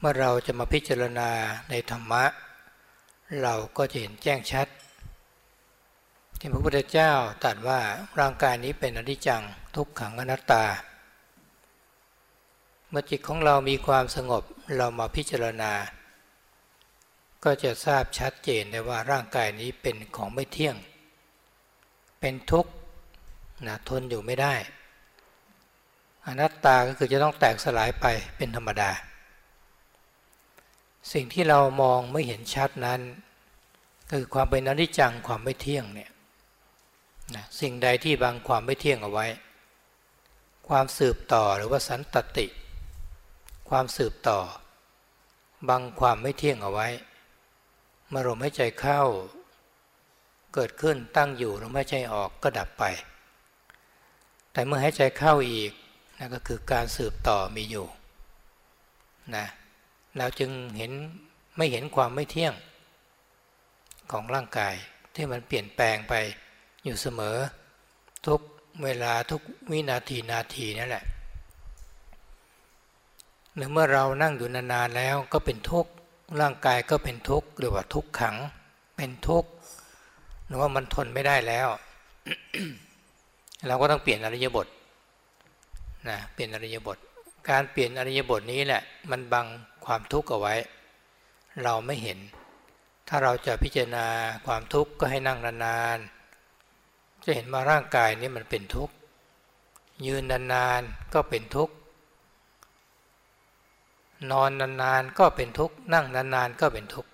เมื่อเราจะมาพิจารณาในธรรมะ เราก็จะเห็นแจ้งชัดที่พระพุทธเจ้าตรัสว่าร่างกายนี้เป็นอนิจจังทุกขังอนัตตา เมื่อจิตของเรามีความสงบเรามาพิจารณา ก็จะทราบชัดเจนได้ว่าร่างกายนี้เป็นของไม่เที่ยง เป็นทุกข์นะทนอยู่ไม่ได้ อนัตตาก็คือจะต้องแตกสลายไปเป็นธรรมดา สิ่งที่เรามองไม่เห็นชัดนั้น คือความเป็นอนิจจังความไม่เที่ยงเนี่ยนะสิ่งใดที่บังความไม่เที่ยงเอาไว้ ความสืบต่อหรือว่าสันตติ ความสืบต่อ บังความไม่เที่ยงเอาไว้เมื่อลมหายใจเข้า เกิดขึ้นตั้งอยู่ลมหายใจออกก็ดับไป แต่เมื่อหายใจเข้าอีกนั่นก็คือการสืบต่อมีอยู่นะ เราจึงเห็นไม่เห็นความไม่เที่ยงของร่างกายที่มันเปลี่ยนแปลงไปอยู่เสมอ ทุกเวลาทุกวินาทีนาทีนั่นแหละหรือเมื่อเรานั่งอยู่นานๆแล้วก็เป็นทุกข์ร่างกายก็เป็นทุกข์หรือว่าทุกขัง เป็นทุกข์หรือว่ามันทนไม่ได้แล้ว เราก็ต้องเปลี่ยนอริยบทนะเปลี่ยนอริยบท การเปลี่ยนอริยบทนี้แหละ มันบังความทุกข์เอาไว้ เราไม่เห็น ถ้าเราจะพิจารณาความทุกข์ก็ให้นั่งนานๆจะเห็นว่าร่างกายนี้มันเป็นทุกข์ยืนนานๆก็เป็นทุกข์นอนนานๆก็เป็นทุกข์นั่งนานๆก็เป็นทุกข์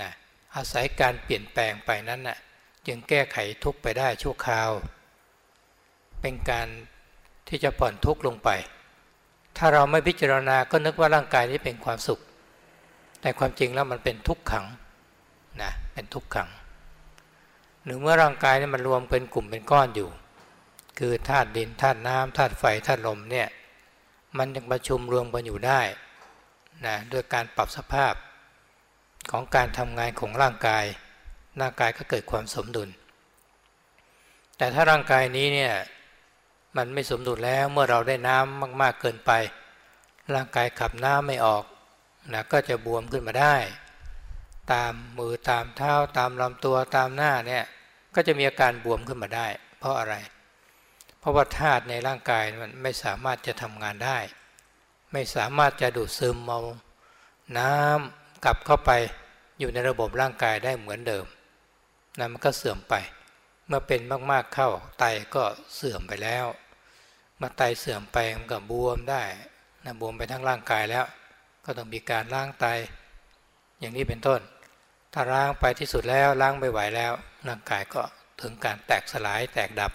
นะอาศัยการเปลี่ยนแปลงไปนั้นนะ่ะจึงแก้ไขทุกข์ไปได้ชั่วคราว เป็นการที่จะผ่อนทุกข์ลงไป ถ้าเราไม่พิจารณาก็นึกว่าร่างกายนี้เป็นความสุข แต่ความจริงแล้วมันเป็นทุกขังนะเป็นทุกขัง หรือเมื่อร่างกายนี่มันรวมเป็นกลุ่มเป็นก้อนอยู่ คือธาตุดินธาตุน้ำธาตุไฟธาตุลมเนี่ยมันยังประชุมรวมกันอยู่ได้นะด้วยการปรับสภาพของการทำงานของร่างกาย ร่างกายก็เกิดความสมดุล แต่ถ้าร่างกายนี้เนี่ย มันไม่สมดุลแล้วเมื่อเราได้น้ำมาก ๆเกินไป ร่างกายขับน้ำไม่ออกนะก็จะบวมขึ้นมาได้ ตามมือตามเท้าตามลำตัวตามหน้าเนี่ยก็จะมีอาการบวมขึ้นมาได้ เพราะอะไร เพราะว่าธาตุในร่างกายมันไม่สามารถจะทำงานได้ ไม่สามารถจะดูดซึมเอาน้ำกลับเข้าไปอยู่ในระบบร่างกายได้เหมือนเดิมนะมันก็เสื่อมไป เมื่อเป็นมากๆเข้าไตก็เสื่อมไปแล้ว มื่อไตเสื่อมไปมันก็บวมได้นะบวมไปทั้งร่างกายแล้ว ก็ต้องมีการล้างไต อย่างนี้เป็นต้น ถ้าล้างไปที่สุดแล้วล้างไม่ไหวแล้ว ร่างกายก็ถึงการแตกสลายแตกดับ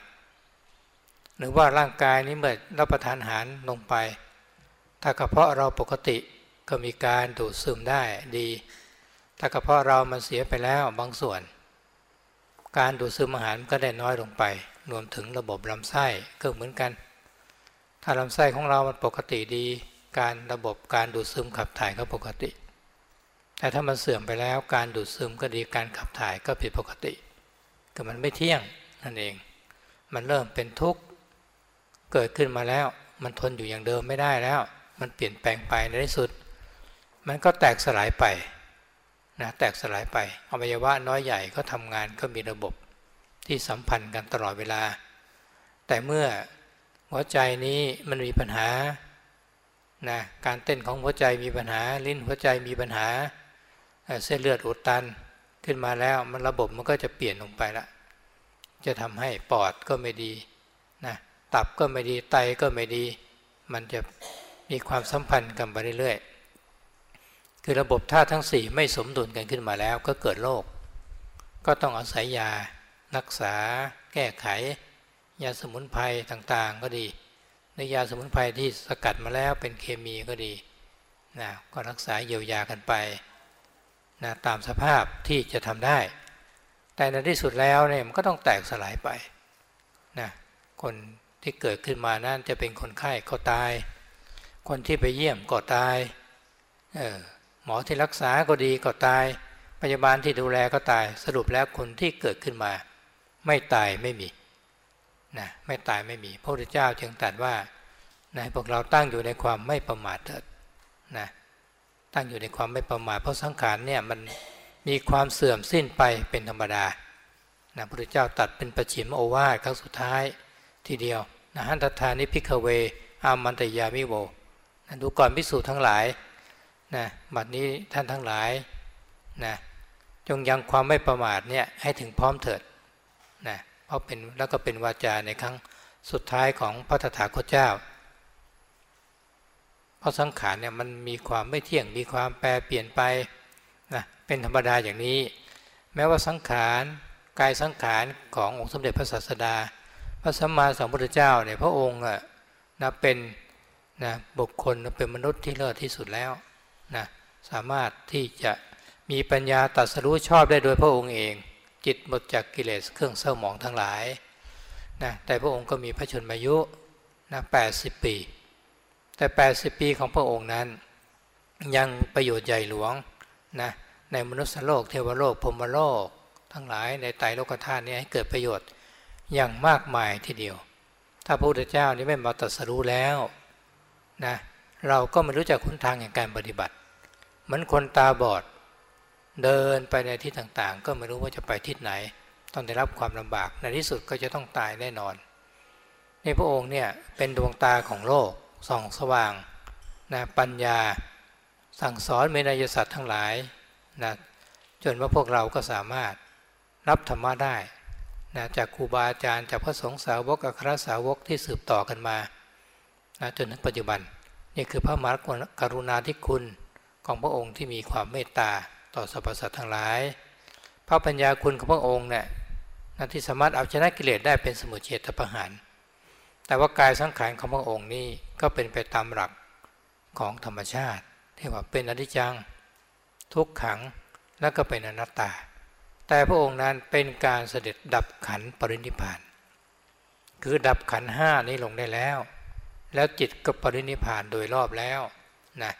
หรือว่าร่างกายนี้เมื่อรับประทานอาหารลงไป ถ้ากระเพาะเราปกติก็มีการดูดซึมได้ดี ถ้ากระเพาะเรามันเสียไปแล้วบางส่วน การดูดซึมอาหารก็ได้น้อยลงไป รวมถึงระบบลำไส้ก็เหมือนกัน ถ้าลำไส้ของเรามันปกติดี การระบบการดูดซึมขับถ่ายก็ปกติ แต่ถ้ามันเสื่อมไปแล้วการดูดซึมก็ดีการขับถ่ายก็ผิดปกติ ก็มันไม่เที่ยงนั่นเอง มันเริ่มเป็นทุกข์เกิดขึ้นมาแล้ว มันทนอยู่อย่างเดิมไม่ได้แล้ว มันเปลี่ยนแปลงไปในที่สุด มันก็แตกสลายไปนะแตกสลายไปอวัยวะน้อยใหญ่ก็ทำงานก็มีระบบที่สัมพันธ์กันตลอดเวลา แต่เมื่อ หัวใจนี้มันมีปัญหานะการเต้นของหัวใจมีปัญหา ลิ้นหัวใจมีปัญหา เส้นเลือดอุดตันขึ้นมาแล้วมันระบบมันก็จะเปลี่ยนลงไปละจะทำให้ปอดก็ไม่ดีนะตับก็ไม่ดีไตก็ไม่ดี มันจะมีความสัมพันธ์กันไปเรื่อยๆคือระบบธาตุทั้งสี่ไม่สมดุลกันขึ้นมาแล้วก็เกิดโรคก็ต้องอาศัยยารักษาแก้ไข ยาสมุนไพรต่างๆก็ดีในยาสมุนไพรที่สกัดมาแล้วเป็นเคมีก็ดีนะก็รักษาเยียวยากันไปนะตามสภาพที่จะทำได้ แต่ในที่สุดแล้วเนี่ยมันก็ต้องแตกสลายไปนะคนที่เกิดขึ้นมานั่นจะเป็นคนไข้ก็ตาย คนที่ไปเยี่ยมก็ตายเออหมอที่รักษาก็ดีก็ตาย พยาบาลที่ดูแลก็ตาย สรุปแล้วคนที่เกิดขึ้นมา ไม่ตายไม่มี นะไม่ตายไม่มี พระพุทธเจ้าจึงตรัสว่านะพวกเราตั้งอยู่ในความไม่ประมาทเถิดนะตั้งอยู่ในความไม่ประมาทเพราะสังขารเนี่ยมันมีความเสื่อมสิ้นไปเป็นธรรมดานะพระพุทธเจ้าตัดเป็นประชิมโอวาทครั้งสุดท้ายทีเดียวนะหันตถานิพิกเวอามันตยามิโวนะดูก่อนพิสูจน์ทั้งหลายนะบัดนี้ท่านทั้งหลายนะจงยังความไม่ประมาทเนี่ยให้ถึงพร้อมเถิด เพราะเป็นแล้วก็เป็นวาจาในครั้งสุดท้ายของพระตถาคตเจ้า เพราะสังขารเนี่ยมันมีความไม่เที่ยงมีความแปรเปลี่ยนไปนะเป็นธรรมดาอย่างนี้ แม้ว่าสังขารกายสังขารขององค์สมเด็จพระศาสดา พระสัมมาสัมพุทธเจ้าเนี่ยพระองค์นะเป็นนะบุคคลเป็นมนุษย์ที่เลิศที่สุดแล้วนะสามารถที่จะมีปัญญาตัดสรู้ชอบได้โดยพระองค์เอง จิตหมดจากกิเลสเครื่องเศร้าหมองทั้งหลายนะแต่พระองค์ก็มีพระชนมายุนะ80 ปี แต่ 80 ปีของพระองค์นั้น ยังประโยชน์ใหญ่หลวงนะในมนุษยโลกเทวโลกพรมโลก ทั้งหลายในไตรโลกธาตุนี้ให้เกิดประโยชน์อย่างมากมายทีเดียว ถ้าพระพุทธเจ้านี้ไม่มาตรัสรู้แล้วนะเราก็ไม่รู้จักคุณทางแห่งการปฏิบัติ เหมือนคนตาบอด เดินไปในที่ต่างๆ ก็ไม่รู้ว่าจะไปทิศไหน ต้องได้รับความลำบากในที่สุดก็จะต้องตายแน่นอน ในพระองค์เนี่ยเป็นดวงตาของโลกส่องสว่างนะปัญญา สั่งสอนเมนยสัตว์ทั้งหลายนะจนว่าพวกเราก็สามารถรับธรรมะได้นะจากครูบาอาจารย์จากพระสงฆ์สาวกอัครสาวกที่สืบต่อกันมานะจนถึงปัจจุบัน นี่คือพระมหากรุณาธิคุณของพระองค์ที่มีความเมตตา ต่อสรรพสัตว์ทั้งหลาย พระปัญญาคุณของพระองค์เนี่ยนที่สามารถเอาชนะกิเลสได้เป็นสมุทเฉตประหาร แต่ว่ากายสังขารของพระองค์นี่ก็เป็นไปตามหลักของธรรมชาติที่ว่าเป็นอนิจจัง ทุกขังและก็เป็นอนัตตา แต่พระองค์นั้นเป็นการเสด็จดับขันปรินิพาน คือดับขันห้านี้ลงได้แล้ว แล้วจิตก็ปรินิพานโดยรอบแล้วนะ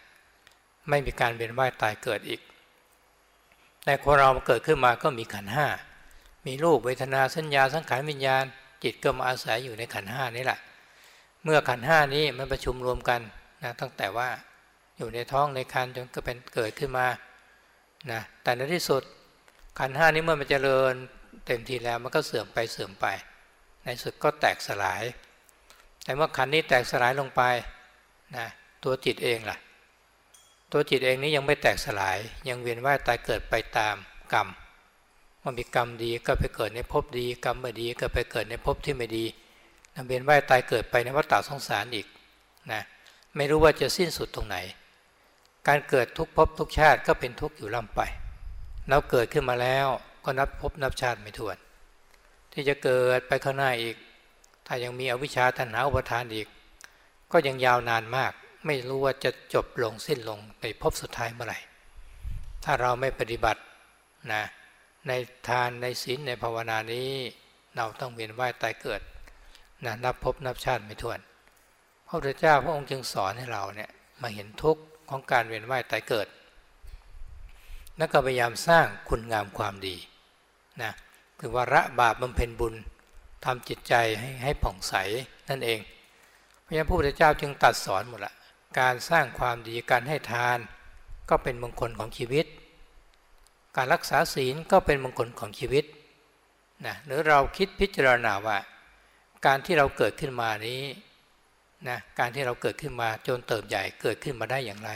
ไม่มีการเวียนว่ายตายเกิดอีก แต่คนเราเกิดขึ้นมาก็มีขันห้ามีรูปเวทนาสัญญาสังขารวิญญาณ จิตก็มาอาศัยอยู่ในขันห้านี้แหละ เมื่อขันห้านี้มันประชุมรวมกันนะตั้งแต่ว่าอยู่ในท้องในคันจนก็เป็นเกิดขึ้นมานะแต่ในที่สุดขันห้านี้เมื่อมันจเจริญเต็มทีแล้วมันก็เสื่อมไปเสื่อมไป ในสุดก็แตกสลาย แต่เมื่อขันนี้แตกสลายลงไปนะตัวจิตเองล่ะ ตัวจิตเองนี้ยังไม่แตกสลาย ยังเวียนว่ายตายเกิดไปตามกรรมมันมีกรรมดีก็ไปเกิดในภพดี กรรมไม่ดีก็ไปเกิดในภพที่ไม่ดีนเวียนว่ายตายเกิดไปในวัฏฏะสงสารอีกนะไม่รู้ว่าจะสิ้นสุดตรงไหน การเกิดทุกภพทุกชาติก็เป็นทุกข์อยู่ล่ำไปเราเกิดขึ้นมาแล้วก็นับภพนับชาติไม่ถ้วน ที่จะเกิดไปข้างหน้าอีก ถ้ายังมีอวิชชาตัณหาอุปทานอีก ก็ยังยาวนานมาก ไม่รู้ว่าจะจบลงสิ้นลงในภพสุดท้ายเมื่อไหร่ ถ้าเราไม่ปฏิบัตินะในทานในศีลในภาวนานี้เราต้องเวียนว่ายตายเกิดนะนับภพนับชาติไม่ถ้วน พระพุทธเจ้าพระองค์จึงสอนให้เราเนี่ยมาเห็นทุกข์ของการเวียนว่ายตายเกิด แล้วก็พยายามสร้างคุณงามความดีนะคือว่าระบาปบำเพ็ญบุญทำจิตใจให้ให้ผ่องใสนั่นเอง เพราะยาพระพุทธเจ้าจึงตัดสอนหมดละ การสร้างความดีการให้ทาน ก็เป็นมงคลของชีวิต การรักษาศีลก็เป็นมงคลของชีวิตนะหรือเราคิดพิจารณาว่า การที่เราเกิดขึ้นมานี้นะการที่เราเกิดขึ้นมาจนเติบใหญ่เกิดขึ้นมาได้อย่างไร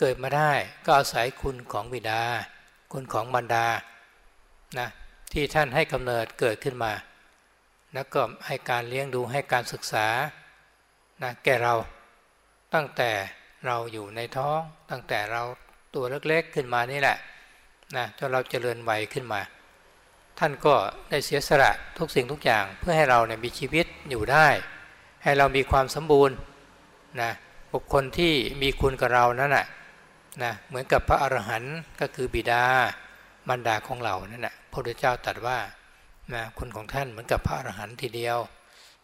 เกิดมาได้ก็อาศัยคุณของบิดา คุณของบรรดานะที่ท่านให้กำเนิดเกิดขึ้นมา แล้วก็ให้การเลี้ยงดูให้การศึกษานะแก่เรา ตั้งแต่เราอยู่ในท้อง ตั้งแต่เราตัวเล็กๆขึ้นมานี่แหละนะจนเราเจริญวัยขึ้นมา ท่านก็ได้เสียสละทุกสิ่งทุกอย่างเพื่อให้เราเนี่ยมีชีวิตอยู่ได้ ให้เรามีความสมบูรณ์นะบุคคลที่มีคุณกับเรานั่นแหะนะเหมือนกับพระอรหันต์ก็คือบิดามารดาของเรานั่นแหละพระพุทธเจ้าตรัสว่านะคุณของท่านเหมือนกับพระอรหันต์ทีเดียว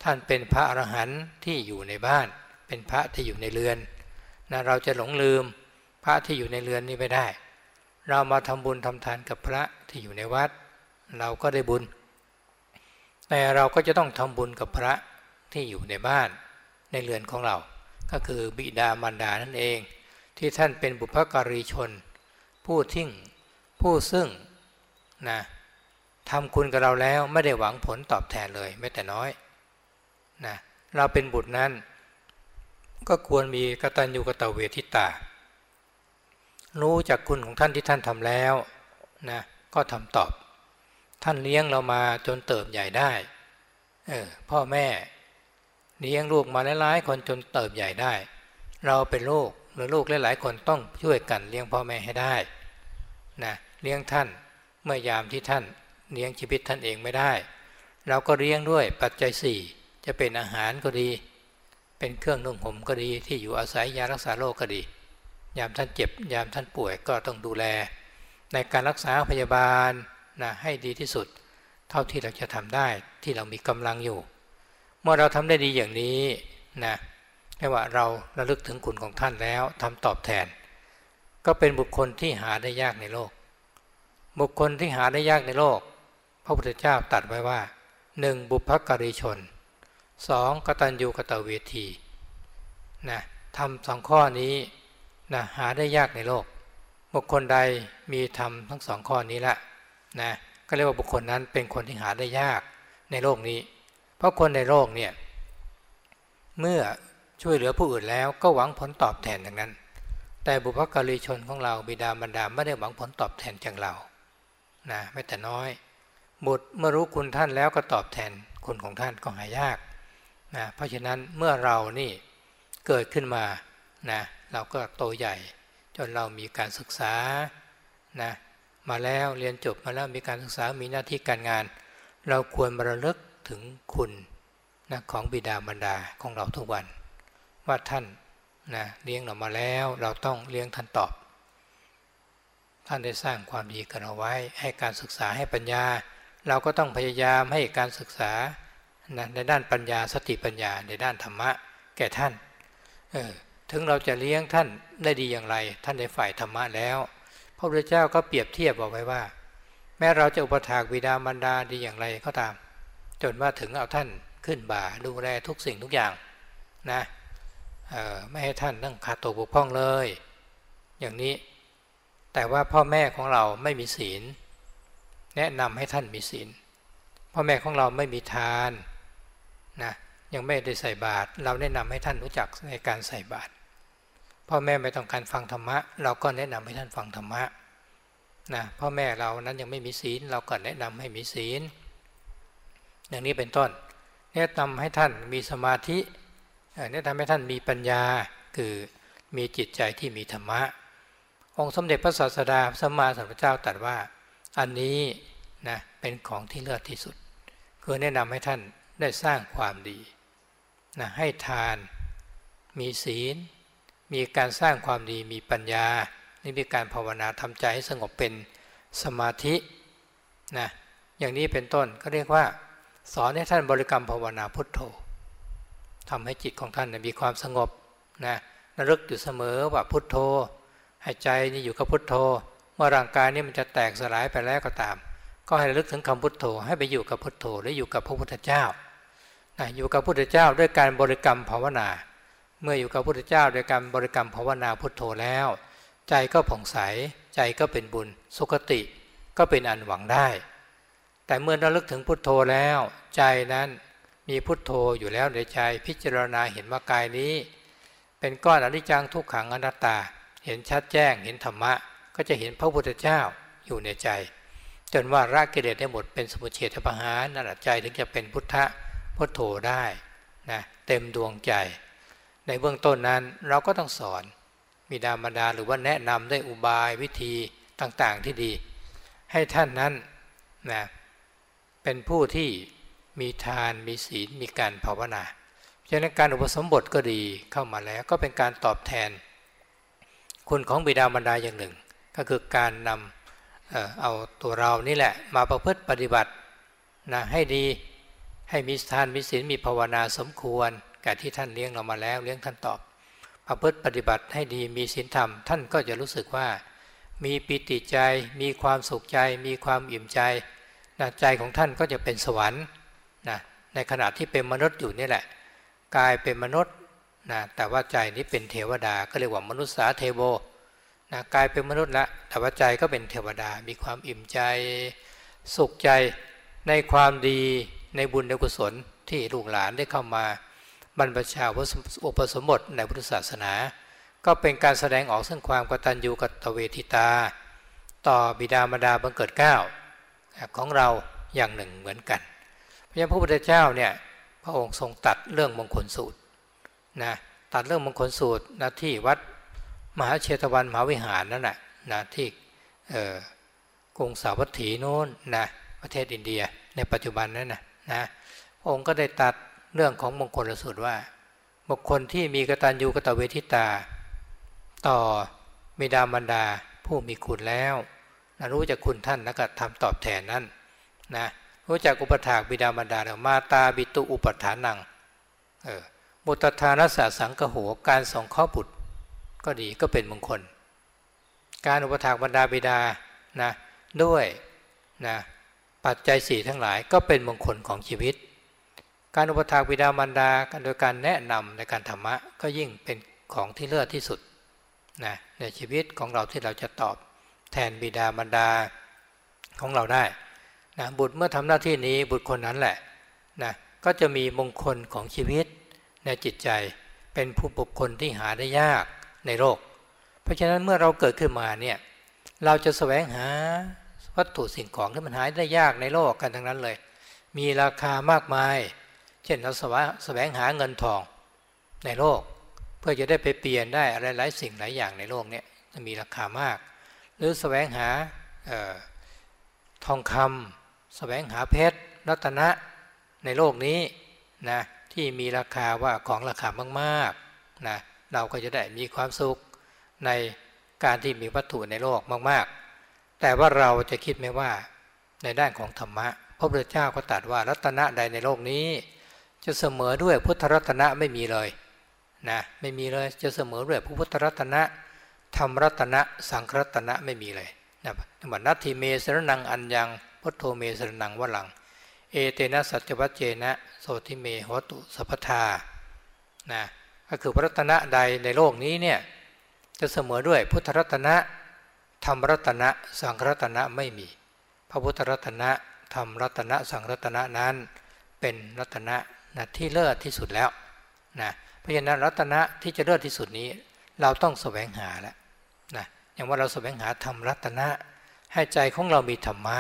ท่านเป็นพระอรหันต์ที่อยู่ในบ้าน เป็นพระที่อยู่ในเรือนนะเราจะหลงลืมพระที่อยู่ในเรือนนี้ไม่ได้ เรามาทำบุญทำทานกับพระที่อยู่ในวัด เราก็ได้บุญ แต่เราก็จะต้องทำบุญกับพระที่อยู่ในบ้านในเรือนของเรา ก็คือบิดามารดานั่นเอง ที่ท่านเป็นบุพการีชน ผู้ทิ้งผู้ซึ่งนะทำคุณกับเราแล้วไม่ได้หวังผลตอบแทนเลยแม้แต่น้อยนะเราเป็นบุตรนั้น ก็ควรมีกตัญญูกตเวทิตา รู้จากคุณของท่านที่ท่านทำแล้วนะก็ทำตอบ ท่านเลี้ยงเรามาจนเติบใหญ่ได้เออพ่อแม่เลี้ยงลูกมาหลายๆคนจนเติบใหญ่ได้ เราเป็นลูกหรือลูกหลายๆคนต้องช่วยกันเลี้ยงพ่อแม่ให้ได้นะเลี้ยงท่านเมื่อยามที่ท่านเลี้ยงชีวิตท่านเองไม่ได้ เราก็เลี้ยงด้วยปัจจัยสี่จะเป็นอาหารก็ดี เป็นเครื่องนุ่งห่มก็ดีที่อยู่อาศัยยารักษาโรคก็ดี ยามท่านเจ็บ ยามท่านป่วยก็ต้องดูแล ในการรักษาพยาบาลนะให้ดีที่สุด เท่าที่เราจะทำได้ที่เรามีกำลังอยู่ เมื่อเราทำได้ดีอย่างนี้นะแค่ว่าเราระลึกถึงคุณของท่านแล้วทำตอบแทน ก็เป็นบุคคลที่หาได้ยากในโลก บุคคลที่หาได้ยากในโลก พระพุทธเจ้าตัดไว้ว่าหนึ่งบุพการีชน สองกตัญญูกตเวทีนะทำสองข้อนี้นะหาได้ยากในโลก บุคคลใดมีทำทั้งสองข้อนี้ละนะก็เรียกว่าบุคคลนั้นเป็นคนที่หาได้ยากในโลกนี้ เพราะคนในโลกเนี่ยเมื่อช่วยเหลือผู้อื่นแล้วก็หวังผลตอบแทนอย่างนั้น แต่บุพการีชนของเราบิดามารดาไม่ได้หวังผลตอบแทนจากเรานะไม่แต่น้อย บุตรเมื่อรู้คุณท่านแล้วก็ตอบแทนคุณของท่านก็หายาก นะเพราะฉะนั้นเมื่อเรานี่เกิดขึ้นมานะเราก็โตใหญ่ จนเรามีการศึกษานะมาแล้วเรียนจบมาแล้วมีการศึกษามีหน้าที่การงาน เราควรบระลึกถึงคุณนะของบิดามารดาของเราทุกวัน ว่าท่านนะเลี้ยงเรามาแล้วเราต้องเลี้ยงท่านตอบ ท่านได้สร้างความดีกันเอาไว้ ให้การศึกษาให้ปัญญา เราก็ต้องพยายามให้การศึกษา นะในด้านปัญญาสติปัญญาในด้านธรรมะแก่ท่านเออถึงเราจะเลี้ยงท่านได้ดีอย่างไร ท่านในฝ่ายธรรมะแล้ว พระพุทธเจ้าก็เปรียบเทียบบอกไว้ว่า แม้เราจะอุปถากวิดามารดาดีอย่างไรก็ตาม จนว่าถึงเอาท่านขึ้นบ่าดูแลทุกสิ่งทุกอย่างนะไม่ให้ท่านต้องขาดตัวบกพร่องเลย อย่างนี้ แต่ว่าพ่อแม่ของเราไม่มีศีล แนะนำให้ท่านมีศีล พ่อแม่ของเราไม่มีทาน นะยังไม่ได้ใส่บาตรเราแนะนำให้ท่านรู้จักในการใส่บาตรพ่อแม่ไม่ต้องการฟังธรรมะ เราก็แนะนำให้ท่านฟังธรรมะนะพ่อแม่เรานั้นยังไม่มีศีล เราก็แนะนำให้มีศีล อย่างนี้เป็นต้น แนะนำให้ท่านมีสมาธิแนะนำให้ท่านมีปัญญาคือมีจิตใจที่มีธรรมะ องค์สมเด็จพระศาสดาสมมาสัมพุทธเจ้าตรัสว่าอันนี้นะเป็นของที่เลิศที่สุด คือแนะนำให้ท่าน ได้สร้างความดีนะให้ทาน มีศีล มีการสร้างความดีมีปัญญา นี่มีการภาวนาทำใจให้สงบเป็นสมาธินะอย่างนี้เป็นต้นก็เรียกว่า สอนให้ท่านบริกรรมภาวนาพุทโธทำให้จิตของท่านมีความสงบนะระลึกอยู่เสมอว่าพุทโธให้ใจนี่อยู่กับพุทโธ เมื่อร่างกายนี่มันจะแตกสลายไปแล้วก็ตาม ก็ให้ระลึกถึงคำพุทโธให้ไปอยู่กับพุทโธและอยู่กับพระพุทธเจ้า อยู่กับพุทธเจ้าด้วยการบริกรรมภาวนา เมื่ออยู่กับพุทธเจ้าด้วยการบริกรรมภาวนาพุทโธแล้ว ใจก็ผ่องใสใจก็เป็นบุญสุขติก็เป็นอันหวังได้ แต่เมื่อเราลึกถึงพุทโธแล้ว ใจนั้นมีพุทโธอยู่แล้วในใจพิจารณาเห็นว่ากายนี้ เป็นก้อนอนิจจังทุกขังอนัตตา เห็นชัดแจ้งเห็นธรรมะ ก็จะเห็นพระพุทธเจ้าอยู่ในใจ จนว่ารากิเลสได้หมดเป็นสมุทเฉทประหารนั่นแหละใจถึงจะเป็นพุทธะ พุทโธได้นะเต็มดวงใจ ในเบื้องต้นนั้นเราก็ต้องสอนมีดามดาหรือว่าแนะนำด้วยอุบายวิธีต่างๆที่ดี ให้ท่านนั้นนะเป็นผู้ที่มีทานมีศีลมีการภาวนาฉะนั้นการอุปสมบทก็ดีเข้ามาแล้วก็เป็นการตอบแทน คุณของบิดามารดาอย่างหนึ่ง ก็คือการนำเอเอาตัวเรานี่แหละมาประพฤติปฏิบัตินะให้ดี ให้มีทานมีศีลมีภาวนาสมควรกับที่ท่านเลี้ยงเรามาแล้วเลี้ยงท่านตอบประพฤติปฏิบัติให้ดีมีศีลธรรม ท่านก็จะรู้สึกว่า มีปิติใจ มีความสุขใจ มีความอิ่มใจนะใจของท่านก็จะเป็นสวรรค์นะในขณะที่เป็นมนุษย์อยู่นี่แหละกายเป็นมนุษย์นะแต่ว่าใจนี้เป็นเทวดาก็เรียกว่ามนุษย์สาเทโบนะกายเป็นมนุษย์ละแต่ว่าใจก็เป็นเทวดา มีความอิ่มใจ สุขใจในความดี ในบุญในกุศลที่ลูกหลานได้เข้ามาบรรพชาอุปสมบทในพุทธศาสนา ก็เป็นการแสดงออกซึ่งความกตัญญูกตเวทิตา ต่อบิดามารดาบังเกิดเก้าของเราอย่างหนึ่งเหมือนกันพระยาพระพุทธเจ้าเนี่ยพระองค์ทรงตัดเรื่องมงคลสูตรนะตัดเรื่องมงคลสูตรนะที่วัดมหาเชตวันมหาวิหารนั่นแหละนะที่กรุงสาวัตถีโน้นนะประเทศอินเดียในปัจจุบันนั้นนะ นะองค์ก็ได้ตัดเรื่องของมงคลสูตรว่า บุคคลที่มีกตัญญูกตเวทิตา ต่อมิดามารดาผู้มีคุณแล้วนะรู้จักคุณท่านแล้วก็ทำตอบแทนนั้นนะรู้จักอุปถากบิดามารดาแล้วมาตาบิตุอุปถานังเออมุตทานัสสสังกโหการส่งข้อบุตรก็ดีก็เป็นมงคล การอุปถากบรรดาบิดานะด้วยนะ ปัจจัยสี่ทั้งหลายก็เป็นมงคลของชีวิต การอุปถากบิดามารดาโดยการแนะนำในการธรรมะก็ยิ่งเป็นของที่เลิศที่สุดนะในชีวิตของเราที่เราจะตอบแทนบิดามารดาของเราได้นะบุตรเมื่อทำหน้าที่นี้บุตรคนนั้นแหละนะก็จะมีมงคลของชีวิตในจิตใจเป็นผู้บุคคลที่หาได้ยากในโลก เพราะฉะนั้นเมื่อเราเกิดขึ้นมาเนี่ยเราจะแสวงหา วัตถุสิ่งของที่มันหายได้ยากในโลกกันทั้งนั้นเลย มีราคามากมาย เช่นเราแสวงหาเงินทองในโลก เพื่อจะได้ไปเปลี่ยนได้อะไรหลายสิ่งหลายอย่างในโลกนี้จะมีราคามาก หรือแสวงหาออทองคำแสวงหาเพชรรัตนะในโลกนี้นะที่มีราคาว่าของราคามากๆนะเราก็จะได้มีความสุขในการที่มีวัตถุในโลกมาก ๆ แต่ว่าเราจะคิดไหมว่าในด้านของธรรมะพระพุทธเจ้าก็ตรัสว่ารัตนะใดในโลกนี้ จะเสมอด้วยพุทธรัตนะไม่มีเลยนะไม่มีเลยจะเสมอด้วยพระพุทธรัตนะธรรมรัตนะสังครัตนะไม่มีเลยนะบันัตถิเมสรนังอัญญังพุทโธเมสรนังวลัง เอเตนะสัจวัจเจนะโสติเมหตุสัพทานะก็คือพระรัตนะใดในโลกนี้เนี่ยจะเสมอด้วยพุทธรัตนะ ธรรมรัตนะสังรัตนะไม่มี พระพุทธรัตนะธรรมรัตนะสังรัตนะนั้น เป็นรัตนะนะที่เลิศที่สุดแล้วนะเพราะฉะนั้นรัตนะที่จะเลิศที่สุดนี้ เราต้องแสวงหาแล้วนะอย่างว่าเราแสวงหาธรรมรัตนะ ให้ใจของเรามีธรรมะ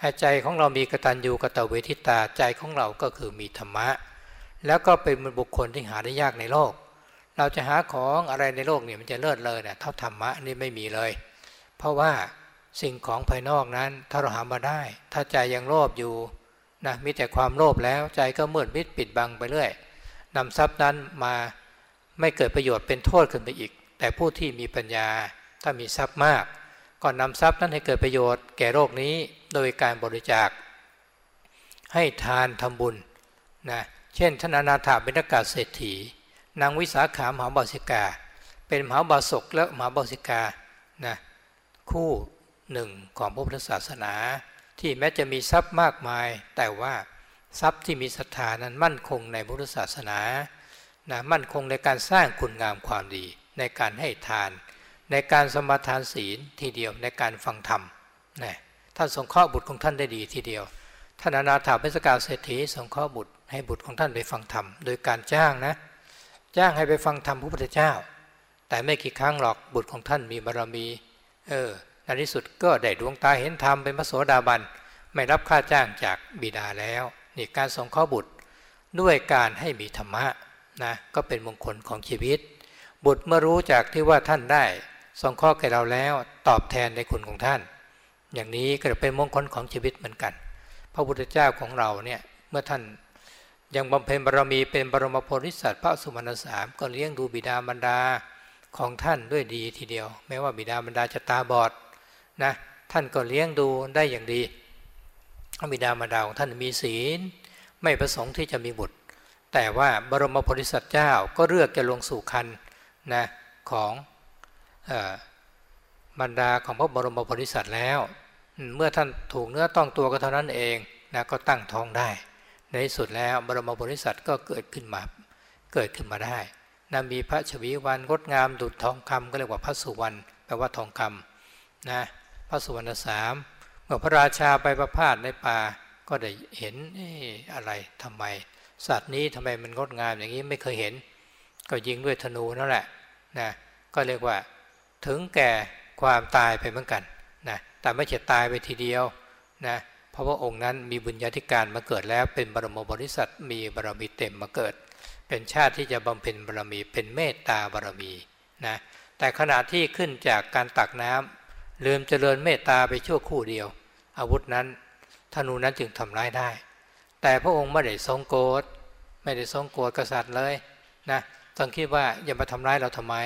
ให้ใจของเรามีกตัญญูกตเวทิตาใจของเราก็คือมีธรรมะ แล้วก็เป็นบุคคลที่หาได้ยากในโลก เราจะหาของอะไรในโลกเนี่ยมันจะเลิศเลยเนี่ยเท่าธรรมะนี่ไม่มีเลย เพราะว่าสิ่งของภายนอกนั้นถ้าเราหามาได้ ถ้าใจยังโลภอยู่นะมีแต่ความโลภแล้วใจก็มืดมิดปิดบังไปเรื่อยนำทรัพย์นั้นมาไม่เกิดประโยชน์เป็นโทษขึ้นไปอีก แต่ผู้ที่มีปัญญาถ้ามีทรัพย์มากก่อนำทรัพย์นั้นให้เกิดประโยชน์แก่โลกนี้โดยการบริจาค ให้ทานทำบุญนะเช่นท่านอนาถาเป็นนักการเศรษฐี นางวิสาขามหาบาสิกา เป็นมหาบาศกและมหาบาสิกานะ คู่หนึ่งของพระพุทธศาสนา ที่แม้จะมีทรัพย์มากมาย แต่ว่าทรัพย์ที่มีศรัทธานั้นมั่นคงในพุทธศาสนานะมั่นคงในการสร้างคุณงามความดี ในการให้ทาน ในการสมาทานศีลทีเดียวในการฟังธรรมนะท่านสงเคราะห์บุตรของท่านได้ดีทีเดียวท่านอนาถาเปสกาเศรษฐีสงเคราะห์บุตรให้บุตรของท่านไปฟังธรรมโดยการจ้างนะจ้างให้ไปฟังธรรมพระพุทธเจ้า แต่ไม่กี่ครั้งหรอกบุตรของท่านมีบารรมี เออในที่สุดก็ได้ดวงตาเห็นธรรมเป็นพระโสดาบัน ไม่รับค่าจ้างจากบิดาแล้วนี่การส่งข้อบุตรด้วยการให้มีธรรมะนะก็เป็นมงคลของชีวิต บุตรเมื่อรู้จากที่ว่าท่านได้ส่งข้อแก่เราแล้วตอบแทนในคุณของท่าน อย่างนี้ก็จะเป็นมงคลของชีวิตเหมือนกัน พระพุทธเจ้าของเราเนี่ยเมื่อท่านยังบำเพ็ญบารมีเป็นบรมโพธิสัตว์พระสุวรรณสามก็เลี้ยงดูบิดามารดา ของท่านด้วยดีทีเดียว แม้ว่าบิดามารดาจะตาบอดนะท่านก็เลี้ยงดูได้อย่างดีบิดามารดาของท่านมีศีล ไม่ประสงค์ที่จะมีบุตร แต่ว่าบรมโพธิสัตว์เจ้าก็เลือกจะลงสู่คันนะของบรรดาของพระบรมโพธิสัตว์แล้ว เมื่อท่านถูกเนื้อต้องตัวก็เท่านั้นเองนะก็ตั้งท้องได้ ในสุดแล้วบรมบริษัทก็เกิดขึ้นมาเกิดขึ้นมาได้ นะมีพระชวีวันงดงามดุจทองคำก็เรียกว่าพระสุวรรณแปลว่าทองคำนะพระสุวรรณสามเมื่อพระราชาไปประพาสในป่าก็ได้เห็นอะไรทำไม สัตว์นี้ทำไมมันงดงามอย่างนี้ไม่เคยเห็น ก็ยิงด้วยธนูนั่นแหละนะก็เรียกว่าถึงแก่ความตายไปเหมือนกันนะแต่ไม่ใช่ตายไปทีเดียวนะเพราะว่าองค์นั้นมีบุญญาธิการมาเกิดแล้วเป็นบรมบริษัทมีบารมีเต็มมาเกิด เป็นชาติที่จะบำเพ็ญบารมี เป็นเมตตาบารมีนะแต่ขณะที่ขึ้นจากการตักน้ำลืมเจริญเมตตาไปชั่วคู่เดียว อาวุธนั้นธนูนั้นจึงทำร้ายได้ แต่พระองค์ไม่ได้ทรงโกรธไม่ได้ทรงโกรธกษัตริย์เลยนะต้องคิดว่าอย่ามาทำร้ายเราทำไม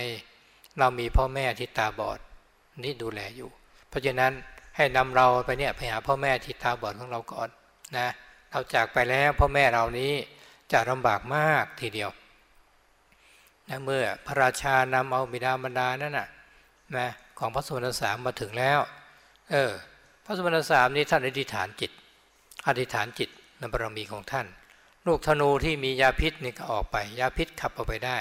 เรามีพ่อแม่ที่ตาบอดนี่ดูแลอยู่ เพราะฉะนั้นให้นำเราไปเนี่ยไปหาพ่อแม่ที่ตาบอดของเราก่อนนะเราจากไปแล้วพ่อแม่เรานี้ จะลำบากมากทีเดียวนะเมื่อพระราชานำเอาบิดามารดานั่นนะนะของพระสุวรรณสามมาถึงแล้ว เออ พระสุวรรณสามนี้ท่านอธิษฐานจิต อธิษฐานจิตนบารมีของท่าน ลูกธนูที่มียาพิษนี่ก็ออกไป ยาพิษขับออกไปได้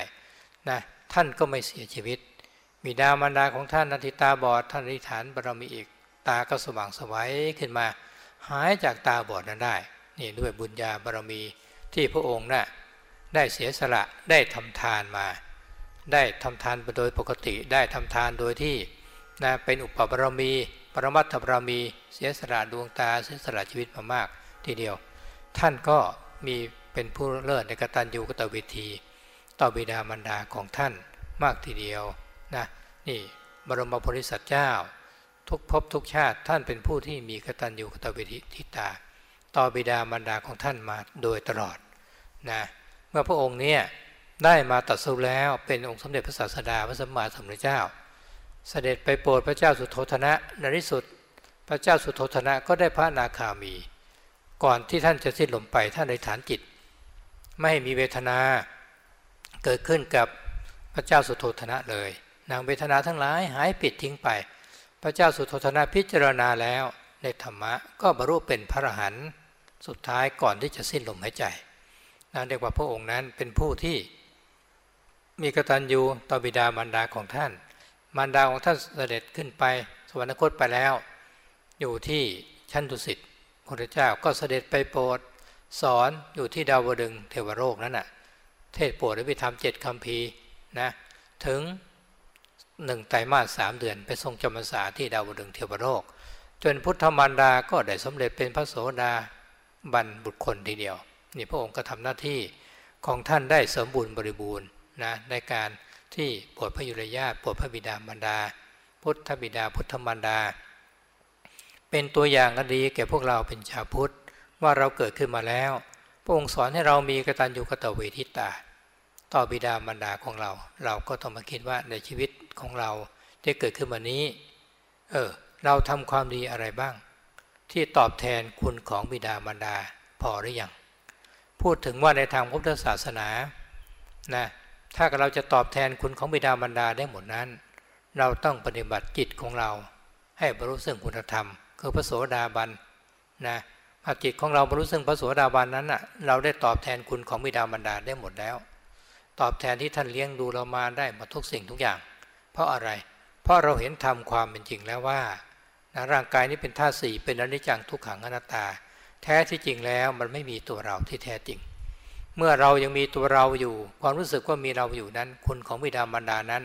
นะท่านก็ไม่เสียชีวิต มีดามารดาของท่านนันทิตาบอดท่านอธิษฐานบารมีอีก ตาก็สว่างสวัยขึ้นมา หายจากตาบอดนั้นได้ นี่ด้วยบุญญาบารมี ที่พระองค์นะ่ะได้เสียสละได้ทำทานมา ได้ทำทานโดยปกติได้ทำทานโดยที่นะเป็นอุปบารมี ปรมัตถบารมี เสียสละดวงตาเสียสละชีวิตมามากทีเดียว ท่านก็มีเป็นผู้เลิศในกตัญญูกตวิธี ต่อบิดามารดาของท่านมากทีเดียวนะนี่บรมโพธิสัตว์เจ้า ทุกภพทุกชาติท่านเป็นผู้ที่มีกตัญญูกตเวทิตา ต่อบิดามารดาของท่านมาโดยตลอดนะเมื่อพระองค์เนี่ยได้มาตัดสู้แล้วเป็นองค์สมเด็จพระศาสดาพระสัมมาสัมพุทธเจ้า เสด็จไปโปรดพระเจ้าสุโธธนะในที่สุด พระเจ้าสุโธธนะก็ได้พระนาคามี ก่อนที่ท่านจะสิ้นลมไปท่านในฐานจิต ไม่มีเวทนาเกิดขึ้นกับพระเจ้าสุโธธนะเลย นางเวทนาทั้งหลายหายปิดทิ้งไป พระเจ้าสุโธทนะพิจารณาแล้วในธรรมะก็บรรลุเป็นพระอรหันต์ สุดท้ายก่อนที่จะสิ้นลมหายใจนั่นเรียกว่าพระองค์นั้นเป็นผู้ที่มีกตัญญูต่อบิดามารดาของท่าน มารดาของท่านเสด็จขึ้นไป สวรรคตไปแล้ว อยู่ที่ชั้นดุสิตพระเจ้าก็เสด็จไปโปรดสอนอยู่ที่ดาวดึงเทวโลกนั่นน่ะเทศโปรดและวิธรรมเจ็ดคำพีนะถึงหนึ่งไตรมาสสามเดือนไปทรงจำพรรษาที่ดาวดึงเทวโลกจนพุทธมารดาก็ได้สำเร็จเป็นพระโสดา บันบุตรคนทีเดียวนี่พระองค์ก็ทำหน้าที่ของท่านได้สมบูรณ์บริบูรณ์นะในการที่โปรดพระยุรญาติโปรดพระบิดามารดา พุทธบิดาพุทธมารดา เป็นตัวอย่างอดีแก่พวกเราเป็นชาวพุทธว่าเราเกิดขึ้นมาแล้ว พระองค์สอนให้เรามีกตัญญูกตเวทิตา ต่อบิดามารดาของเรา เราก็ต้องมาคิดว่าในชีวิตของเราที่เกิดขึ้นมานี้ เออเราทำความดีอะไรบ้าง ที่ตอบแทนคุณของบิดามารดาพอหรือยังพูดถึงว่าในทางพุทธศาสนานะถ้าเราจะตอบแทนคุณของบิดามารดาได้หมดนั้น เราต้องปฏิบัติจิตของเรา ให้บรรลุซึ่งคุณธรรม คือพระโสดาบันนะหากจิตของเราบรรลุซึ่งพระโสดาบันนั้นอะเราได้ตอบแทนคุณของบิดามารดาได้หมดแล้ว ตอบแทนที่ท่านเลี้ยงดูเรามาได้หมดทุกสิ่งทุกอย่าง เพราะอะไร เพราะเราเห็นธรรมความเป็นจริงแล้วว่า นะร่างกายนี้เป็นธาตุสี่เป็นอนิจจังทุกขังอนัตตา แท้ที่จริงแล้วมันไม่มีตัวเราที่แท้จริง เมื่อเรายังมีตัวเราอยู่ ความรู้สึกว่ามีเราอยู่นั้น คุณของบิดามารดานั้น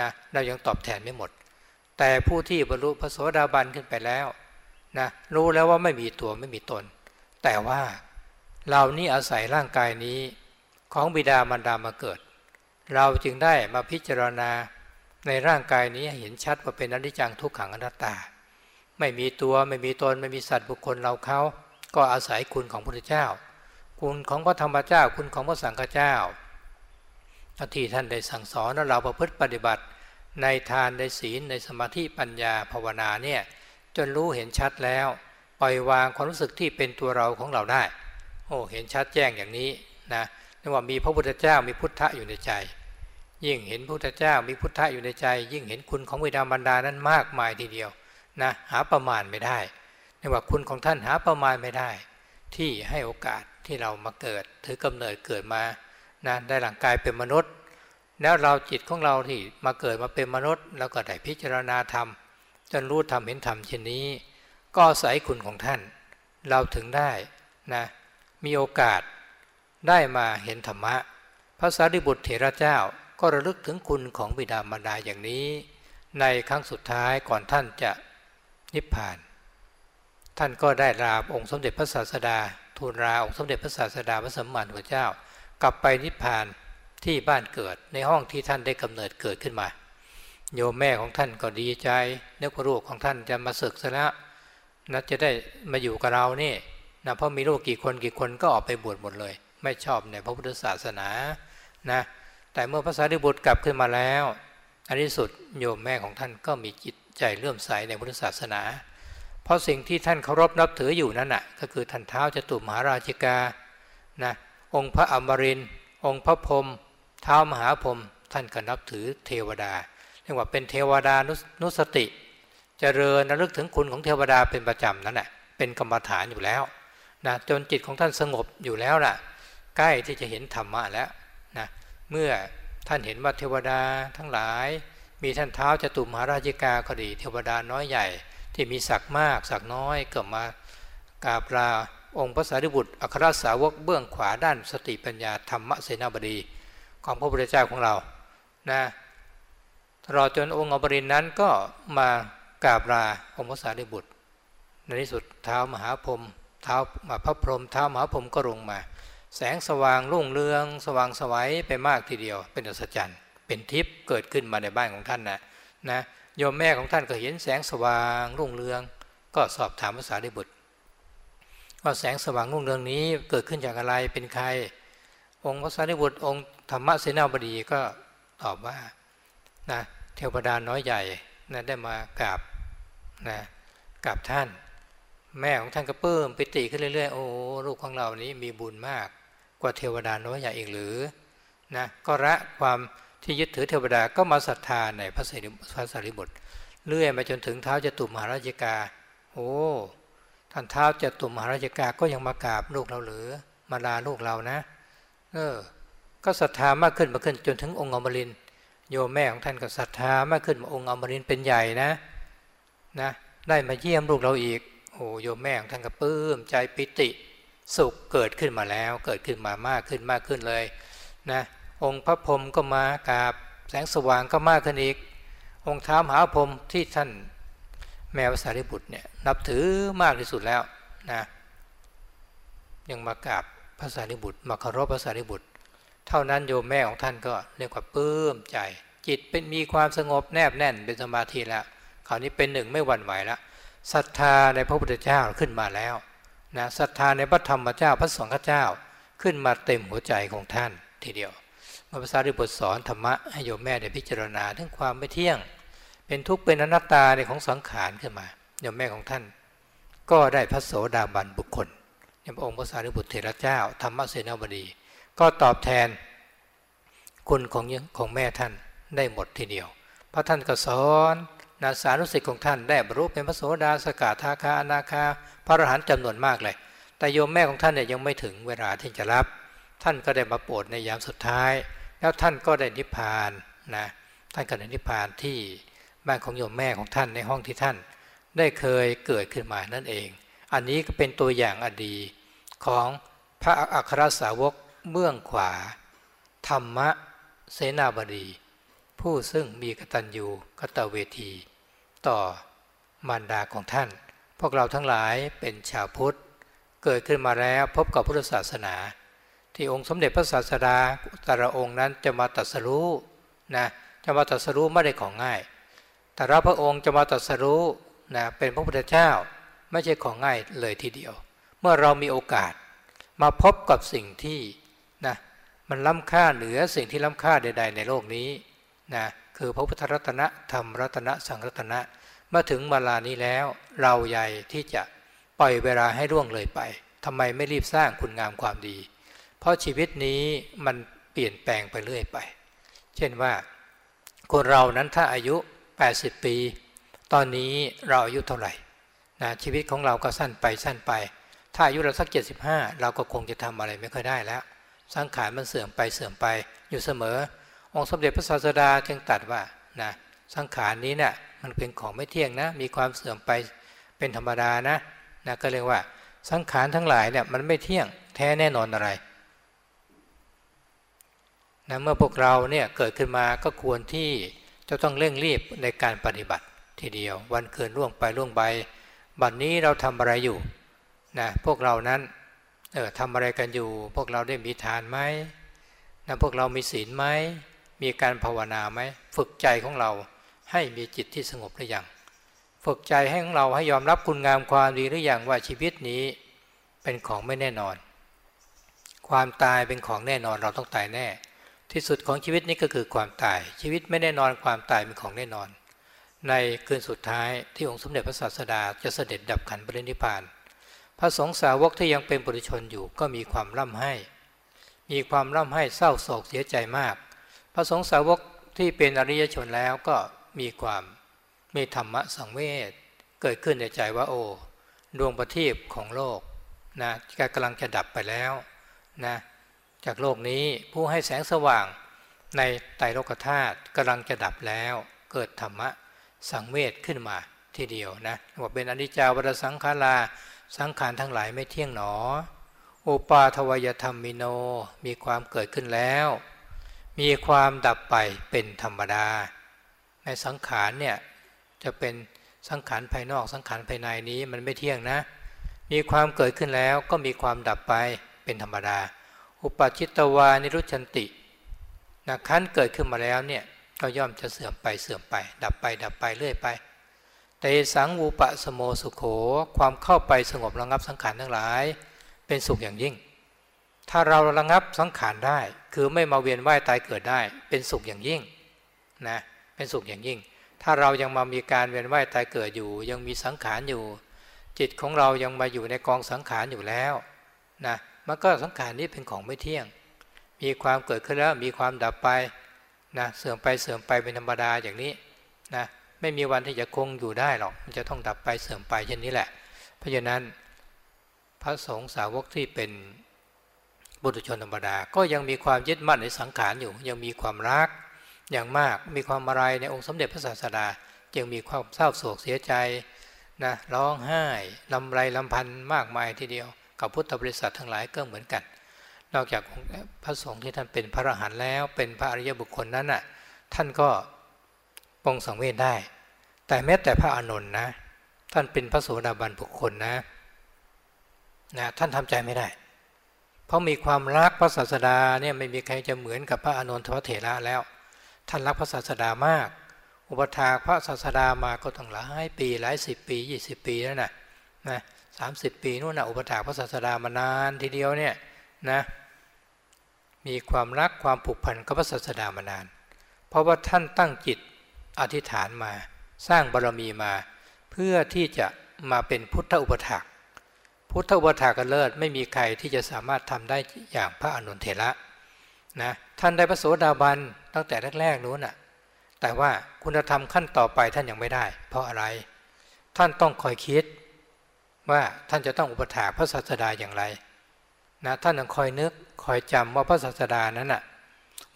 นะเรายังตอบแทนไม่หมด แต่ผู้ที่บรรลุพระโสดาบันขึ้นไปแล้วนะรู้แล้วว่าไม่มีตัวไม่มีตน แต่ว่าเรานี่อาศัยร่างกายนี้ของบิดามารดามาเกิด เราจึงได้มาพิจารณาในร่างกายนี้เห็นชัดว่าเป็นอนิจจังทุกขังอนัตตา ไม่มีตัวไม่มีตนไม่มีสัตว์บุคคลเราเขาก็อาศัยคุณของพระพุทธเจ้า คุณของพระธรรมเจ้า คุณของพระสังฆเจ้าที่ท่านได้สั่งสอนเราประพฤติปฏิบัติ ในทานในศีลในสมาธิปัญญาภาวนาเนี่ยจนรู้เห็นชัดแล้ว ปล่อยวางความรู้สึกที่เป็นตัวเราของเราได้ โอ้เห็นชัดแจ้งอย่างนี้นะนึกว่ามีพระพุทธเจ้ามีพุทธะอยู่ในใจ ยิ่งเห็นพระพุทธเจ้ามีพุทธะอยู่ในใจ ยิ่งเห็นคุณของวิดาบรรดานั้นมากมายทีเดียว นะหาประมาณไม่ได้ในว่าคุณของท่านหาประมาณไม่ได้ ที่ให้โอกาสที่เรามาเกิด ถือกำเนิดเกิดมานะได้หลังกายเป็นมนุษย์ แล้วเราจิตของเราที่มาเกิดมาเป็นมนุษย์แล้วก็ได้พิจารณาธรรม จนรู้ธรรมเห็นธรรมเช่นนี้ ก็อาศัยคุณของท่าน เราถึงได้นะมีโอกาสได้มาเห็นธรรมะ พระสารีบุตรเถระเจ้าก็ระลึกถึงคุณของบิดามารดาอย่างนี้ ในครั้งสุดท้ายก่อนท่านจะ นิพพาน ท่านก็ได้ลาองค์สมเด็จพระศาสดา ทูลลาองค์สมเด็จพระศาสดาพระสัมมาสัมพุทธเจ้า กลับไปนิพพานที่บ้านเกิดในห้องที่ท่านได้กำเนิดเกิดขึ้นมา โยมแม่ของท่านก็ดีใจนึกว่าลูกของท่านจะมาศึกซะแล้วนัดจะได้มาอยู่กับเรานี่นะเพราะมีลูกกี่คนกี่คนก็ออกไปบวชหมดเลย ไม่ชอบในพระพุทธศาสนานะแต่เมื่อพระสารีบุตรกลับขึ้นมาแล้วอันที่สุดโยมแม่ของท่านก็มีจิต ใจเลื่อมใสในพุทธศาสนา เพราะสิ่งที่ท่านเคารพนับถืออยู่นั่นน่ะก็คือท่านเท้าจตุมหาราชิกานะองค์พระอมรินองค์พระพรมเท้ามหาพรมท่านก็นับถือเทวดาเรียกว่าเป็นเทวดานุสติจเจริญระลึกถึงคุณของเทวดาเป็นประจำนั่นแหละเป็นกรรมฐานอยู่แล้วนะจนจิตของท่านสงบอยู่แล้วล่ะ ใกล้ที่จะเห็นธรรมะแล้วนะเมื่อท่านเห็นว่าเทวดาทั้งหลาย มีท่านเท้าจตุมหาราชิกาก็ดีเทวดาน้อยใหญ่ ที่มีศักดิ์มากศักดิ์น้อยเกิดมากราบลาองค์พระสารีบุตรอัครสาวกเบื้องขวาด้านสติปัญญาธรรมเสนาบดีของพระพุทธเจ้าของเรานะตลอดจนองค์อบรินนั้นก็มากราบลาองค์พระสารีบุตร ในที่สุดเท้ามหาพรหมเท้ามาพระพรหมเท้ามหาพรหมก็ลงมา แสงสว่างรุ่งเรือง สว่างสวัยไปมากทีเดียวเป็นอัศจรรย์ เป็นทิพย์เกิดขึ้นมาในบ้านของท่านนะนะโยมแม่ของท่านก็เห็นแสงสว่างรุ่งเรือง ก็สอบถามภาษาดิบุตรว่าแสงสว่างรุ่งเรืองนี้เกิดขึ้นจากอะไรเป็นใคร องค์พระสารีบุตรองค์ธรรมเสนาบดีก็ตอบว่านะเทวดาน้อยใหญ่นะได้มากราบนะกราบท่าน แม่ของท่านก็เพิ่มปิติขึ้นเรื่อยๆโอ้ลูกของเรานี้มีบุญมากกว่าเทวดาน้อยใหญ่อีกหรือนะก็ละความ ที่ยึดถือเทวดาก็มาศรัทธาในพระสารีพระสารีบุตรเลื่อยมาจนถึงเท้าจตุมหาราชกา โอ้ท่านเท้าจตุมหาราชกาก็ยังมากราบลูกเราหรือมาลาลูกเรานะ เออ ก็ศรัทธามากขึ้นมากขึ้นจนถึงองค์อมรินโยมแม่ของท่านก็ศรัทธามากขึ้นองค์อมรินเป็นใหญ่นะนะ ได้มาเยี่ยมลูกเราอีกโอ้โยมแม่ของท่านก็ปลื้มใจปิติสุขเกิดขึ้นมาแล้ว เกิดขึ้นมามากขึ้นมากขึ้นเลยนะ องค์พระพรหมก็มากราบแสงสว่างก็มากขึ้นอีก องค์ท้ามหาพรหมที่ท่านแมวสารีบุตรเนี่ยนับถือมากที่สุดแล้วนะยังมากราบพระสารีบุตรมาคารพพระสารีบุตร เท่านั้นโยมแม่ของท่านก็เรียกว่าปลื้มใจ จิตเป็นมีความสงบแนบแน่นเป็นสมาธิแล้วคราวนี้เป็นหนึ่งไม่หวั่นไหวแล้วศรัทธาในพระพุทธเจ้าขึ้นมาแล้วนะศรัทธาในพระธรรมเจ้าพระสงฆ์เจ้าขึ้นมาเต็มหัวใจของท่านทีเดียว เมื่อภาษาริบทสอนธรรมะให้โยมแม่ได้พิจารณาถึงความไม่เที่ยง เป็นทุกข์เป็นอนัตตาในของสังขารขึ้นมาโยมแม่ของท่าน ก็ได้พระโสดาบันบุคคลย่างพระองค์พระสารีบุตรเถระเจ้าธรรมเสนาบดี ก็ตอบแทนคุณของของแม่ท่านได้หมดทีเดียว พระท่านก็สอนนาสานุสิทธิ์ของท่านได้บรรลุเป็นพระโสดาสกาทาคาอนาคา พระอรหันต์จำนวนมากเลย แต่โยมแม่ของท่านเนี่ยยังไม่ถึงเวลาที่จะรับ ท่านก็ได้มาโปรดในยามสุดท้าย แล้วท่านก็ได้นิพพานนะท่านก็ได้นิพพานที่บ้านของโยมแม่ของท่านในห้องที่ท่าน ได้เคยเกิดขึ้นมานั่นเอง อันนี้ก็เป็นตัวอย่างอดีของพระอัครสาวกเบื้องขวา ธรรมะเสนาบดี ผู้ซึ่งมีกตัญญูกตเวที ต่อมารดาของท่าน พวกเราทั้งหลายเป็นชาวพุทธ เกิดขึ้นมาแล้วพบกับพุทธศาสนา ที่องค์สมเด็จพระศาสดาแต่ละองค์นั้นจะมาตัดสรู้นะจะมาตัดสรู้ไม่ได้ของง่าย แต่ละพระองค์จะมาตัดสรู้นะเป็นพระพุทธเจ้าไม่ใช่ของง่ายเลยทีเดียว เมื่อเรามีโอกาสมาพบกับสิ่งที่นะมันล้ำค่าเหนือสิ่งที่ล้ำค่าใด ๆ ในโลกนี้นะคือพระพุทธรัตนะธรรมรัตนะสังรัตนะมาถึงเวลานี้แล้วเราใหญ่ที่จะปล่อยเวลาให้ร่วงเลยไปทำไมไม่รีบสร้างคุณงามความดี เพราะชีวิตนี้มันเปลี่ยนแปลงไปเรื่อยไป เช่นว่า คนเรานั้นถ้าอายุ 80 ปี ตอนนี้เราอายุเท่าไหร่นะชีวิตของเราก็สั้นไปสั้นไป ถ้าอายุเราสัก 75 เราก็คงจะทำอะไรไม่ค่อยได้แล้วสังขารมันเสื่อมไปเสื่อมไปอยู่เสมอ องค์สมเด็จพระศาสดาจึงตรัสว่านะสังขารนี้เนะี่ยมันเป็นของไม่เที่ยงนะ มีความเสื่อมไปเป็นธรรมดานะนะก็เรียกว่าสังขารทั้งหลายเนี่ยมันไม่เที่ยงแท้แน่นอนอะไร นะเมื่อพวกเราเนี่ยเกิดขึ้นมาก็ควรที่จะต้องเร่งรีบในการปฏิบัติทีเดียว วันเกินล่วงไปล่วงไปบัดนนี้เราทำอะไรอยู่นะพวกเรานั้นเออทำอะไรกันอยู่ พวกเราได้มีทานไหมนะพวกเรามีศีลไหมมีการภาวนาไหมฝึกใจของเราให้มีจิตที่สงบหรือยังฝึกใจให้ของเราให้ยอมรับคุณงามความดีหรือยังว่าชีวิตนี้เป็นของไม่แน่นอน ความตายเป็นของแน่นอนเราต้องตายแน่ ที่สุดของชีวิตนี้ก็คือความตาย ชีวิตไม่แน่นอนความตายเป็นของแน่นอน ในคืนสุดท้ายที่องค์สมเด็จพระศาสดาจะเสด็จดับขันปรินิพาน พระสงฆ์สาวกที่ยังเป็นปุถุชนอยู่ก็มีความร่ำไห้ มีความร่ำไห้เศร้าโศกเสียใจมาก พระสงฆ์สาวกที่เป็นอริยชนแล้วก็มีความมีธรรมะสังเวชเกิดขึ้นในใจว่าโอ้ดวงประทีปของโลกนะกำลังจะดับไปแล้วนะ จากโลกนี้ผู้ให้แสงสว่างในไตรโลกธาตุกำลังจะดับแล้วเกิดธรรมะสังเวชขึ้นมาทีเดียวนะว่าเป็นอนิจจาวัฏสังขาราสังขารทั้งหลายไม่เที่ยงหนอ โอปาทวยธรรมมิโนมีความเกิดขึ้นแล้ว มีความดับไปเป็นธรรมดา ในสังขารเนี่ยจะเป็นสังขารภายนอกสังขารภายในนี้มันไม่เที่ยงนะ มีความเกิดขึ้นแล้วก็มีความดับไปเป็นธรรมดา อุปชิตวานิรุชันตินะขั้นเกิดขึ้นมาแล้วเนี่ยก็ย่อมจะเสื่อมไปเสื่อมไป ดับไปดับไปเรื่อยไปแต่สังวูปะสโมสุขโข ความเข้าไปสงบระงับสังขารทั้งหลาย เป็นสุขอย่างยิ่ง ถ้าเราระงับสังขารได้ คือไม่มาเวียนว่ายตายเกิดได้ เป็นสุขอย่างยิ่งนะเป็นสุขอย่างยิ่ง ถ้าเรายังมามีการเวียนว่ายตายเกิดอยู่ ยังมีสังขารอยู่ จิตของเรายังมาอยู่ในกองสังขารอยู่แล้วนะ มันก็สังขารนี้เป็นของไม่เที่ยง มีความเกิดขึ้นแล้วมีความดับไปนะเสื่อมไปเสื่อมไปเป็นธรรมดาอย่างนี้นะไม่มีวันที่จะคงอยู่ได้หรอกมันจะต้องดับไปเสื่อมไปเช่นนี้แหละ เพราะฉะนั้นพระสงฆ์สาวกที่เป็นบุตรชนธรรมดา ก็ยังมีความยึดมั่นในสังขารอยู่ ยังมีความรักอย่างมากมีความอะไรในองค์สมเด็จพระศาสดาจึงมีความเศร้าโศกเสียใจนะร้องไห้ลำไรลำพันมากมายทีเดียว กับพุทธบริษัททั้งหลายก็เหมือนกัน นอกจากพระสงฆ์ที่ท่านเป็นพระอรหันต์แล้ว เป็นพระอริยบุคคลนั้นน่ะท่านก็ปองสังเวชได้ แต่แม้แต่พระอานนท์นะท่านเป็นพระโสดาบันบุคคลนะนะท่านทำใจไม่ได้ เพราะมีความรักพระศาสดาเนี่ยไม่มีใครจะเหมือนกับพระอานนท์ทวเถระแล้ว ท่านรักพระศาสดามาก อุปถาพระศาสดามาก็ตั้งหลายปีหลายสิบปียี่สิบปีแล้วนะนะ สามสิบปีนู่นนะอุปถากพระศาสดามานานทีเดียวเนี่ยนะมีความรักความผูกพันกับพระศาสดามานาน เพราะว่าท่านตั้งจิตอธิษฐานมาสร้างบารมีมา เพื่อที่จะมาเป็นพุทธอุปถากพุทธอุปถากเลิศไม่มีใครที่จะสามารถทำได้อย่างพระอนุนเถระนะท่านได้พระโสดาบันตั้งแต่แรกๆนู้นน่ะแต่ว่าคุณธรรมขั้นต่อไปท่านยังไม่ได้ เพราะอะไร ท่านต้องคอยคิด ว่าท่านจะต้องอุปถาพระศาสดาอย่างไรนะท่านต้องคอยนึกคอยจำว่าพระศาสดานั้นน่ะ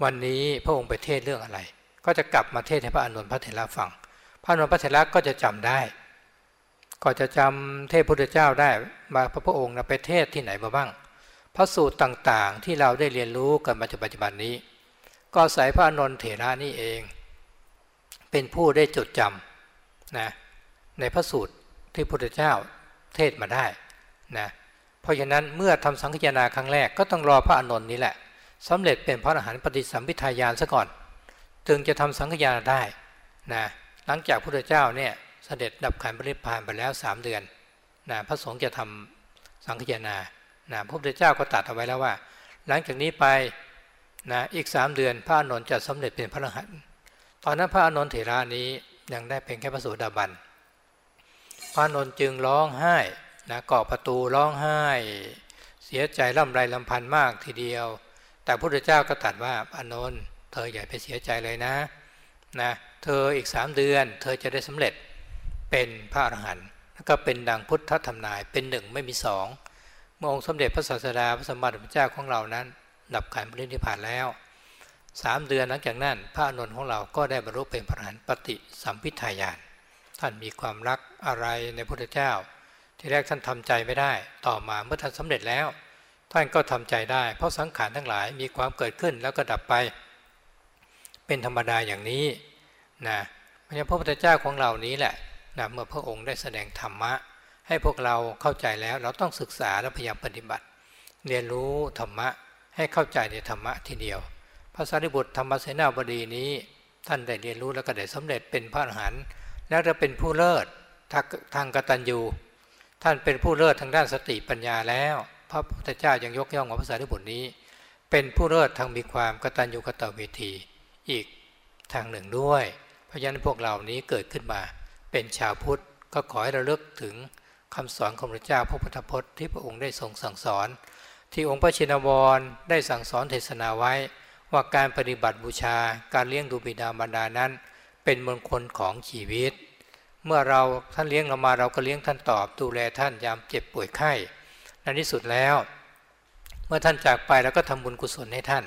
วันนี้พระองค์ไปเทศเรื่องอะไร ก็จะกลับมาเทศให้พระอนุนพระเถระฟัง พระอนุนพระเถระก็จะจำได้ ก็จะจำเทพพุทธเจ้าได้มาพระพุทธองค์นะไปเทศที่ไหนมาบ้าง พระสูตรต่างๆ ที่เราได้เรียนรู้กันมาจนปัจจุบันนี้ ก็สายพระอนุนเถระนี่เอง เป็นผู้ได้จดจำนะในพระสูตรที่พระพุทธเจ้า เทศมาได้นะเพราะฉะนั้นเมื่อทำสังฆนาครั้งแรกก็ต้องรอพระอนนท์นี้แหละสำเร็จเป็นพระอรหันต์ปฏิสัมพิทายานซะก่อน จึงจะทำสังฆนาได้นะหลังจากพระพุทธเจ้าเนี่ยเสด็จดับขันปริพานไปแล้วสามเดือนนะพระสงฆ์จะทำสังฆนานะพระพุทธเจ้าก็ตัดเอาไว้แล้วว่า หลังจากนี้ไปนะอีกสามเดือนพระอนุนจะสำเร็จเป็นพระอรหันต์ตอนนั้นพระอนุนเถรานี้ยังได้เป็นแค่พระโสดาบัน พระอนุนจึงร้องไห้นะกาะประตูร้องไห้ เสียใจร่ำไรลำพันมากทีเดียว แต่พระพุทธเจ้าก็ตัดว่าอนุนเธออย่าไปเสียใจเลยนะนะเธออีกสามเดือน เธอจะได้สำเร็จเป็นพระอรหันต์แล้วก็เป็นดังพุทธธรรมนายเป็นหนึ่งไม่มีสองเมื่อองค์สมเด็จพระศาสดาพระสมบัติพระเจ้าของเรานั้น ดับขันปรินิพานแล้วสามเดือนหลังจากนั้น พระอนุนของเราก็ได้บรรลุเป็นพระอรหันต์ปฏิสัมพิทายาน ท่านมีความรักอะไรในพระพุทธเจ้า ที่แรกท่านทำใจไม่ได้ ต่อมาเมื่อท่านสำเร็จแล้ว ท่านก็ทำใจได้ เพราะสังขารทั้งหลายมีความเกิดขึ้นแล้วก็ดับไป เป็นธรรมดาอย่างนี้นะเพราะฉะนั้นพระพุทธเจ้าของเรานี้แหละนะเมื่อพระองค์ได้แสดงธรรมะ ให้พวกเราเข้าใจแล้วเราต้องศึกษาและพยายามปฏิบัติ เรียนรู้ธรรมะให้เข้าใจในธรรมะทีเดียว พระสารีบุตรธรรมเสนาบดีนี้ ท่านได้เรียนรู้แล้วก็ได้สำเร็จเป็นพระอรหันต์ แล้วจะเป็นผู้เลิศทางกตัญญู ท่านเป็นผู้เลิศทางด้านสติปัญญาแล้ว พระพุทธเจ้ายังยกย่องของพระสารีบุตรนี้ เป็นผู้เลิศทางมีความกตัญญูกตเวทีอีกทางหนึ่งด้วย เพราะฉะนั้นพวกเหล่านี้เกิดขึ้นมา เป็นชาวพุทธก็ขอให้ระลึกถึงคำสอนของพระเจ้าพระพุทธพจน์ที่พระองค์ได้ทรงสั่งสอน ที่องค์พระชินวรได้สั่งสอนเทศนาไว้ ว่าการปฏิบัติบูชาการเลี้ยงดูบิดามารดานั้น เป็นมงคลของชีวิต เมื่อเราท่านเลี้ยงเรามาเราก็เลี้ยงท่านตอบดูแลท่านยามเจ็บป่วยไข้ในที่สุดแล้ว เมื่อท่านจากไปเราก็ทำบุญกุศลให้ท่าน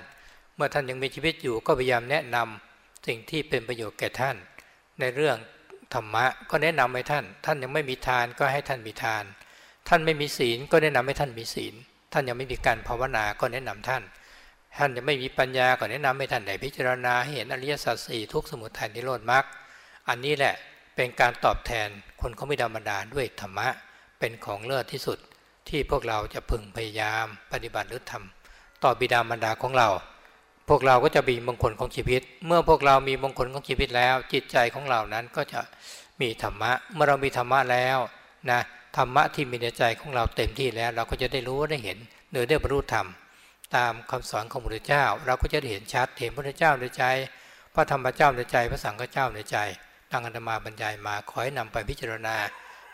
เมื่อท่านยังมีชีวิตอยู่ก็พยายามแนะนำสิ่งที่เป็นประโยชน์แก่ท่าน ในเรื่องธรรมะก็แนะนำให้ท่าน ท่านยังไม่มีทานก็ให้ท่านมีทาน ท่านไม่มีศีลก็แนะนำให้ท่านมีศีล ท่านยังไม่มีการภาวนาก็แนะนำท่าน ท่านจะไม่มีปัญญาก็แนะนำให้ท่านได้พิจารณาให้เห็นอริยสัจสี่ทุกสมุทัยนิโรธมรรคอันนี้แหละเป็นการตอบแทนคนเขาไม่ธรรมดาด้วยธรรมะเป็นของเลิศที่สุดที่พวกเราจะพึงพยายามปฏิบัติหรือทำต่อบิดามารดาของเรา พวกเราก็จะมีมงคลของชีวิต เมื่อพวกเรามีมงคลของชีวิตแล้ว จิตใจของเรานั้นก็จะมีธรรมะเมื่อเรามีธรรมะแล้วนะธรรมะที่มีในใจของเราเต็มที่แล้ว เราก็จะได้รู้ได้เห็นเนื้อได้บรรลุธรรม ตามคำสอนของพระพุทธเจ้า เราก็จะเห็นชัดเห็นพระพุทธเจ้าในใจ พระธรรมเจ้าในใจ พระสังฆเจ้าในใจดังอันมาบรรยายมาขอให้นำไปพิจารณา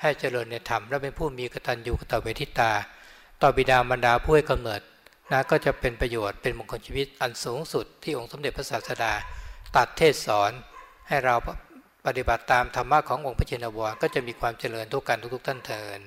ให้เจริญในธรรมและเป็นผู้มีกตัญญูกตเวทิตา ต่อบิดามารดาผู้ให้กำเนิดนะก็จะเป็นประโยชน์เป็นมงคลชีวิตอันสูงสุดที่องค์สมเด็จพระศาสดาตัดเทศสอนให้เราปฏิบัติตามธรรมะขององค์พระเจนวรก็จะมีความเจริญทุกการทุกๆท่านเทิน